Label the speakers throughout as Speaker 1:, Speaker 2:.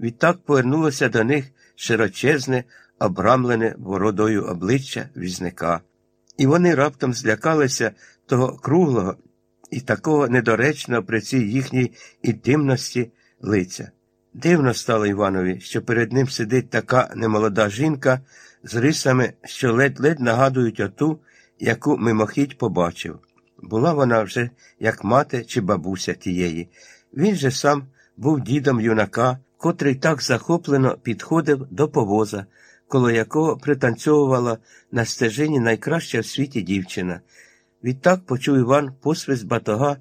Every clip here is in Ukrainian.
Speaker 1: Відтак повернулося до них широчезне, обрамлене бородою обличчя візника. І вони раптом злякалися того круглого і такого недоречного при цій їхній інтимності лиця. Дивно стало Іванові, що перед ним сидить така немолода жінка з рисами, що ледь-ледь нагадують оту, яку мимохідь побачив. Була вона вже як мати чи бабуся тієї. Він же сам був дідом юнака, котрий так захоплено підходив до повоза, коло якого пританцьовувала на стежині найкраща в світі дівчина. Відтак почув Іван посвист батога,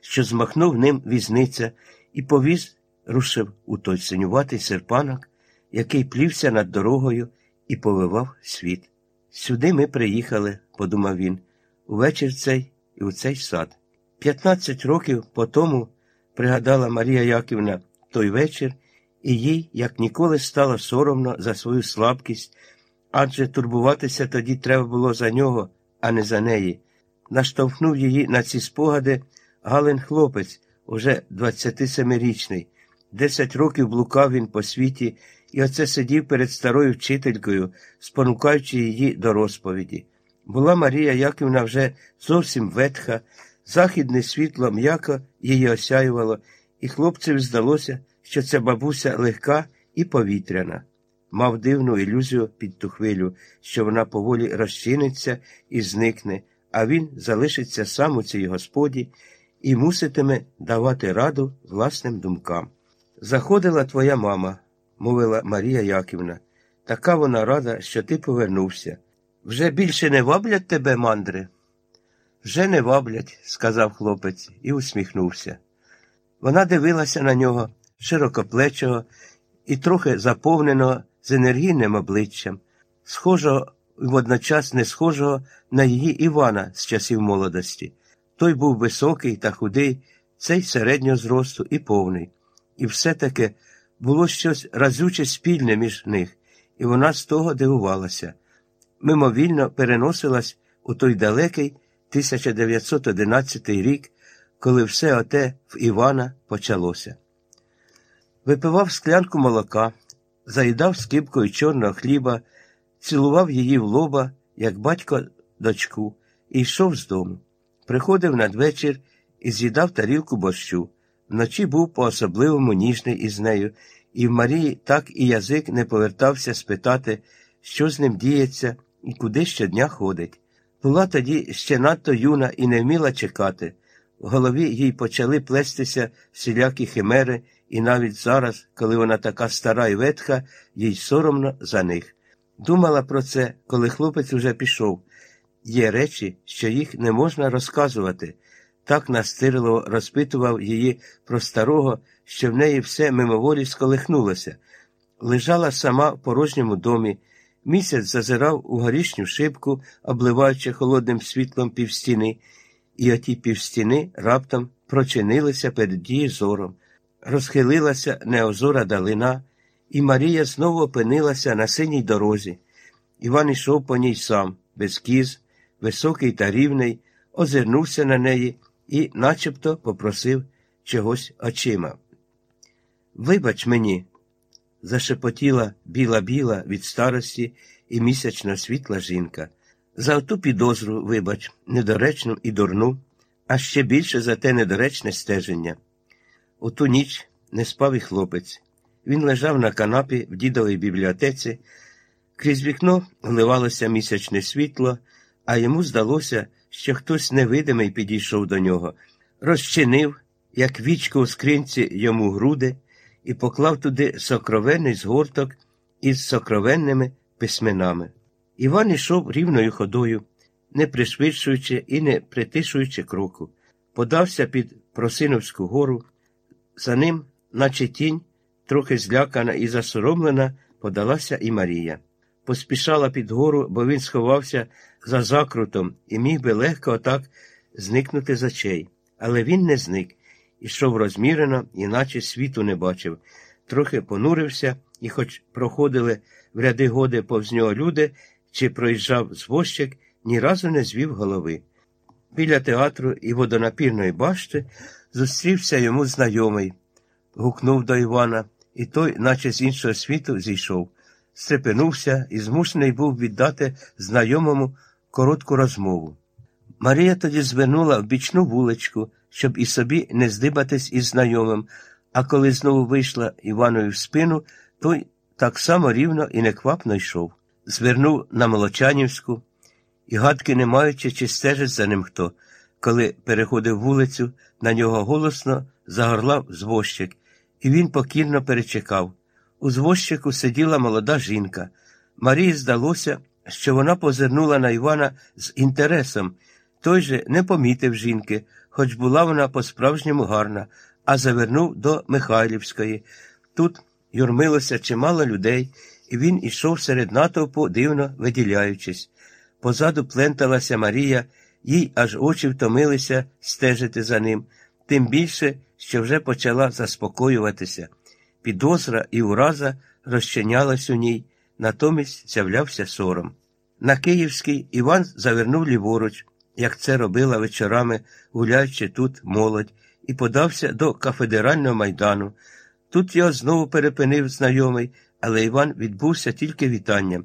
Speaker 1: що змахнув ним візниця, і повіз рушив у той синюватий серпанок, який плівся над дорогою і повивав світ. Сюди ми приїхали, подумав він, увечір цей і у цей сад. П'ятнадцять років по тому пригадала Марія Яківна той вечір, і їй, як ніколи, стало соромно за свою слабкість, адже турбуватися тоді треба було за нього, а не за неї. Наштовхнув її на ці спогади Галин хлопець, уже 27-річний. Десять років блукав він по світі і оце сидів перед старою вчителькою, спонукаючи її до розповіді. Була Марія Яківна вже зовсім ветха, західне світло м'яко її осяювало, і хлопцеві здалося, що ця бабуся легка і повітряна. Мав дивну ілюзію під ту хвилю, що вона поволі розчиниться і зникне, а він залишиться сам у цій господі і муситиме давати раду власним думкам. Заходила твоя мама, мовила Марія Яківна. Така вона рада, що ти повернувся. Вже більше не ваблять тебе, мандри? Вже не ваблять, сказав хлопець і усміхнувся. Вона дивилася на нього, широкоплечого і трохи заповненого з енергійним обличчям, схожого і водночас не схожого на її Івана з часів молодості. Той був високий та худий, цей середнього зросту і повний. І все-таки було щось разюче спільне між них, і вона з того дивувалася. Мимовільно переносилась у той далекий 1911 рік, коли все оте в Івана почалося. Випивав склянку молока, заїдав скипкою чорного хліба, цілував її в лоба, як батько дочку, і йшов з дому. Приходив надвечір і з'їдав тарілку борщу. Вночі був по особливому ніжний із нею, і в Марії так і язик не повертався спитати, що з ним діється і куди щодня ходить. Була тоді ще надто юна і не вміла чекати. В голові їй почали плестися всілякі химери, і навіть зараз, коли вона така стара і ветха, їй соромно за них. Думала про це, коли хлопець уже пішов. Є речі, що їх не можна розказувати. Так настирливо розпитував її про старого, що в неї все мимоволі сколихнулося. Лежала сама в порожньому домі. Місяць зазирав у горішню шибку, обливаючи холодним світлом півстіни, і оті півстіни раптом прочинилися перед її зором. Розхилилася неозора далина, і Марія знову опинилася на синій дорозі. Іван ішов по ній сам, без кіз, високий та рівний, озирнувся на неї і начебто попросив чогось очима. Вибач мені, зашепотіла біла-біла від старості і місячно світла жінка. За ту підозру, вибач, недоречну і дурну, а ще більше за те недоречне стеження. У ту ніч не спав і хлопець. Він лежав на канапі в дідовій бібліотеці, крізь вікно вливалося місячне світло, а йому здалося, що хтось невидимий підійшов до нього, розчинив, як вічко у скринці йому груди, і поклав туди сокровенний згорток із сокровенними письменами. Іван ішов рівною ходою, не пришвидшуючи і не притишуючи кроку, подався під Просиновську гору, за ним, наче тінь, трохи злякана і засоромлена, подалася і Марія. Поспішала під гору, бо він сховався за закрутом і міг би легко отак зникнути з очей. Але він не зник, ішов розмірено, іначе світу не бачив. Трохи понурився, і, хоч проходили в ряди годи повз нього люди, чи проїжджав звозчик, ні разу не звів голови. Біля театру і водонапірної башти зустрівся йому знайомий, гукнув до Івана і той, наче з іншого світу, зійшов, стрепенувся і змушений був віддати знайомому коротку розмову. Марія тоді звернула в бічну вуличку, щоб і собі не здибатись із знайомим, а коли знову вийшла Іванові в спину, той так само рівно і неквапно йшов. Звернув на Молочанівську і, гадки не маючи, чи стежить за ним хто. Коли переходив вулицю, на нього голосно загорлав звозчик, і він покірно перечекав. У звозчику сиділа молода жінка. Марії здалося, що вона позирнула на Івана з інтересом. Той же не помітив жінки, хоч була вона по-справжньому гарна, а завернув до Михайлівської. Тут юрмилося чимало людей, і він ішов серед натовпу, дивно виділяючись. Позаду пленталася Марія, їй аж очі втомилися стежити за ним, тим більше, що вже почала заспокоюватися. Підозра і ураза розчинялась у ній, натомість з'являвся сором. На Київський Іван завернув ліворуч, як це робила вечорами, гуляючи тут молодь, і подався до кафедерального майдану. Тут його знову перепинив знайомий, але Іван відбувся тільки вітанням.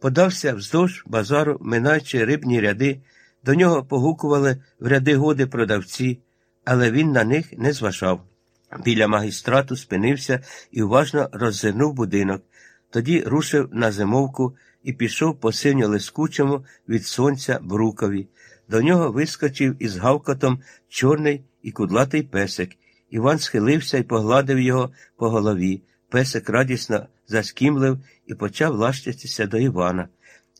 Speaker 1: Подався вздовж базару, минаючи рибні ряди, до нього погукували в ряди годи продавці, але він на них не зважав. Біля магістрату спинився і уважно роззирнув будинок. Тоді рушив на зимовку і пішов по синьо лискучому від сонця брукові. До нього вискочив із гавкотом чорний і кудлатий песик. Іван схилився і погладив його по голові. Песик радісно заскімлив і почав лащитися до Івана.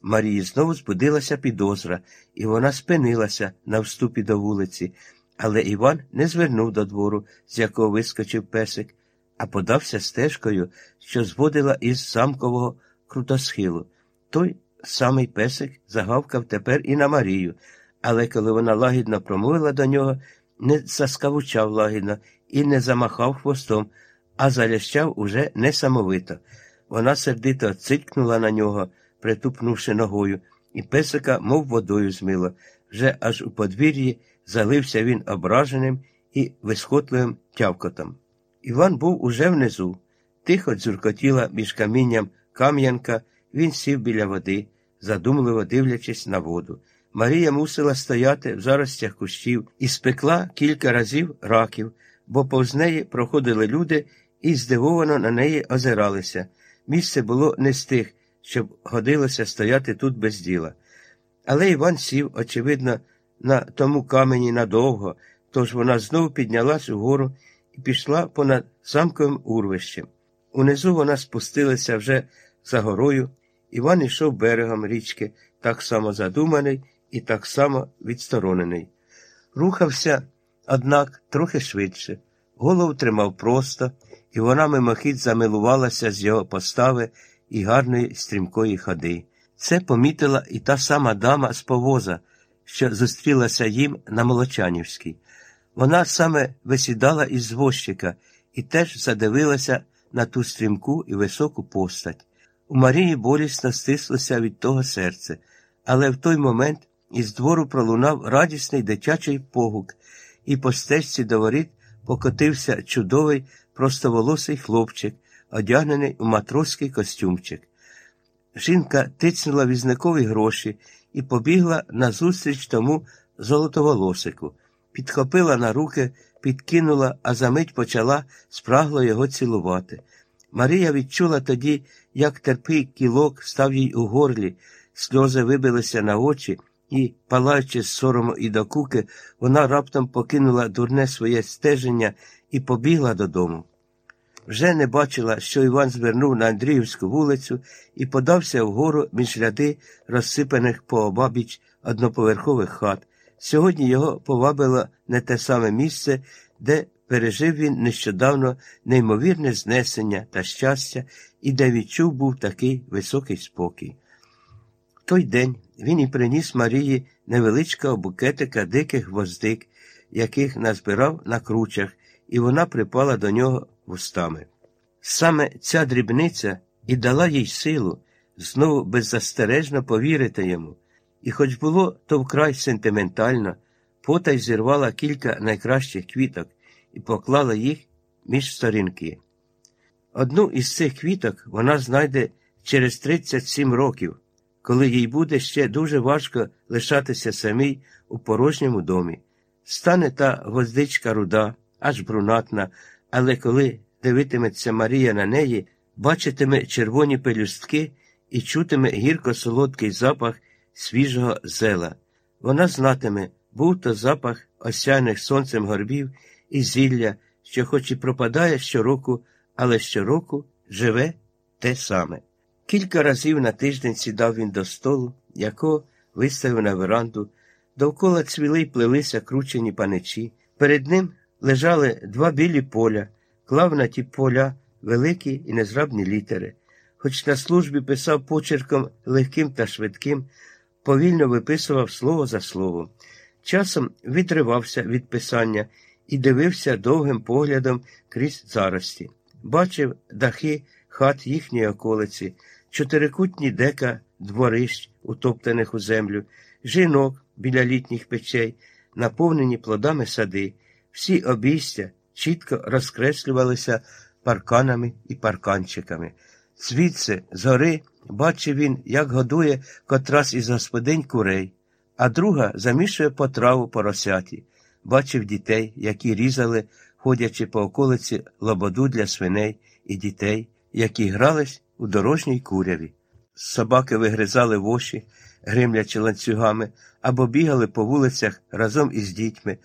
Speaker 1: Марії знову збудилася підозра, і вона спинилася на вступі до вулиці, але Іван не звернув до двору, з якого вискочив песик, а подався стежкою, що зводила із замкового крутосхилу. Той самий песик загавкав тепер і на Марію, але коли вона лагідно промовила до нього, не заскавучав лагідно і не замахав хвостом, а залящав уже несамовито. Вона сердито цикнула на нього, притупнувши ногою, і песика, мов водою змило. Вже аж у подвір'ї залився він ображеним і висхотливим тявкотом. Іван був уже внизу. Тихо дзюркотіла між камінням кам'янка, він сів біля води, задумливо дивлячись на воду. Марія мусила стояти в заростях кущів і спекла кілька разів раків, бо повз неї проходили люди і здивовано на неї озиралися. Місце було не з щоб годилося стояти тут без діла. Але Іван сів, очевидно, на тому камені надовго, тож вона знову піднялась угору і пішла понад замковим урвищем. Унизу вона спустилася вже за горою. Іван йшов берегом річки, так само задуманий і так само відсторонений. Рухався, однак, трохи швидше, голову тримав просто, і вона мимохідь замилувалася з його постави і гарної стрімкої ходи. Це помітила і та сама дама з повоза, що зустрілася їм на Молочанівській. Вона саме висідала із звозчика і теж задивилася на ту стрімку і високу постать. У Марії болісно стислося від того серце, але в той момент із двору пролунав радісний дитячий погук, і по стежці до воріт покотився чудовий простоволосий хлопчик, одягнений у матроський костюмчик. Жінка тицнула візникові гроші і побігла назустріч тому золотоволосику, підхопила на руки, підкинула, а за мить почала спрагло його цілувати. Марія відчула тоді, як терпий кілок став їй у горлі, сльози вибилися на очі, і, палаючи з сорому і докуки, вона раптом покинула дурне своє стеження і побігла додому. Вже не бачила, що Іван звернув на Андріївську вулицю і подався вгору між ряди розсипаних пообабіч одноповерхових хат. Сьогодні його повабило не те саме місце, де пережив він нещодавно неймовірне знесення та щастя і де відчув був такий високий спокій. В той день він і приніс Марії невеличкого букетика диких гвоздик, яких назбирав на кручах, і вона припала до нього вустами. Саме ця дрібниця і дала їй силу знову беззастережно повірити йому, і, хоч було то вкрай сентиментально, потай зірвала кілька найкращих квіток і поклала їх між сторінки. Одну із цих квіток вона знайде через 37 років, коли їй буде ще дуже важко лишатися самій у порожньому домі. Стане та гвоздичка руда, аж брунатна, але коли дивитиметься Марія на неї, бачитиме червоні пелюстки і чутиме гірко-солодкий запах свіжого зела. Вона знатиме, був то запах осяйних сонцем горбів і зілля, що хоч і пропадає щороку, але щороку живе те саме. Кілька разів на тиждень сідав він до столу, якого виставив на веранду, довкола цвіли й плелися кручені паничі. Перед ним лежали два білі поля, клав на ті поля великі і незграбні літери. Хоч на службі писав почерком легким та швидким, повільно виписував слово за словом. Часом відривався від писання і дивився довгим поглядом крізь зарості. Бачив дахи хат їхньої околиці, чотирикутні дека дворищ, утоптаних у землю, жінок біля літніх печей, наповнені плодами сади, всі обійстя чітко розкреслювалися парканами і парканчиками. Звідси, згори, бачив він, як годує котрась із господинь курей, а друга замішує потраву поросяті. Бачив дітей, які різали, ходячи по околиці лободу для свиней і дітей, які грались у дорожній куряві. Собаки вигризали воші, гримлячи ланцюгами, або бігали по вулицях разом із дітьми,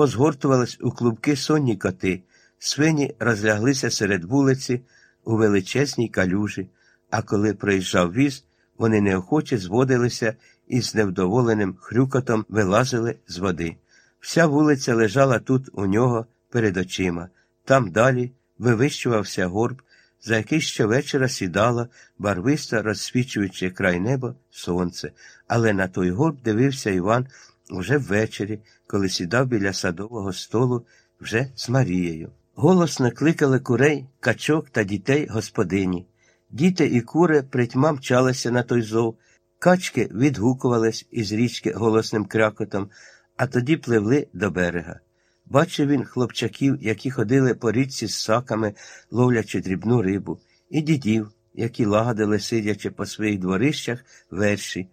Speaker 1: позгортувались у клубки сонні коти, свині розляглися серед вулиці у величезній калюжі, а коли проїжджав віз, вони неохоче зводилися і з невдоволеним хрюкотом вилазили з води. Вся вулиця лежала тут у нього перед очима. Там далі вивищувався горб, за який щовечора сідало, барвисто розсвічуючи край неба сонце, але на той горб дивився Іван уже ввечері, коли сідав біля садового столу вже з Марією. Голосно кликали курей, качок та дітей господині. Діти і кури притьма мчалися на той зов, качки відгукувались із річки голосним крякотом, а тоді пливли до берега. Бачив він хлопчаків, які ходили по річці з саками, ловлячи дрібну рибу, і дідів, які лагодили, сидячи по своїх дворищах, верші.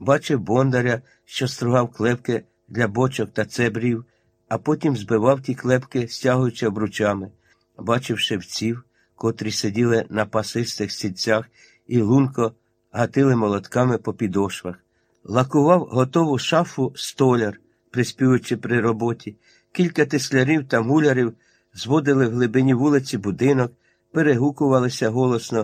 Speaker 1: Бачив бондаря, що стругав клепки для бочок та цебрів, а потім збивав ті клепки, стягуючи обручами. Бачив шевців, котрі сиділи на пасистих стільцях і лунко гатили молотками по підошвах. Лакував готову шафу столяр, приспівуючи при роботі. Кілька теслярів та мулярів зводили в глибині вулиці будинок, перегукувалися голосно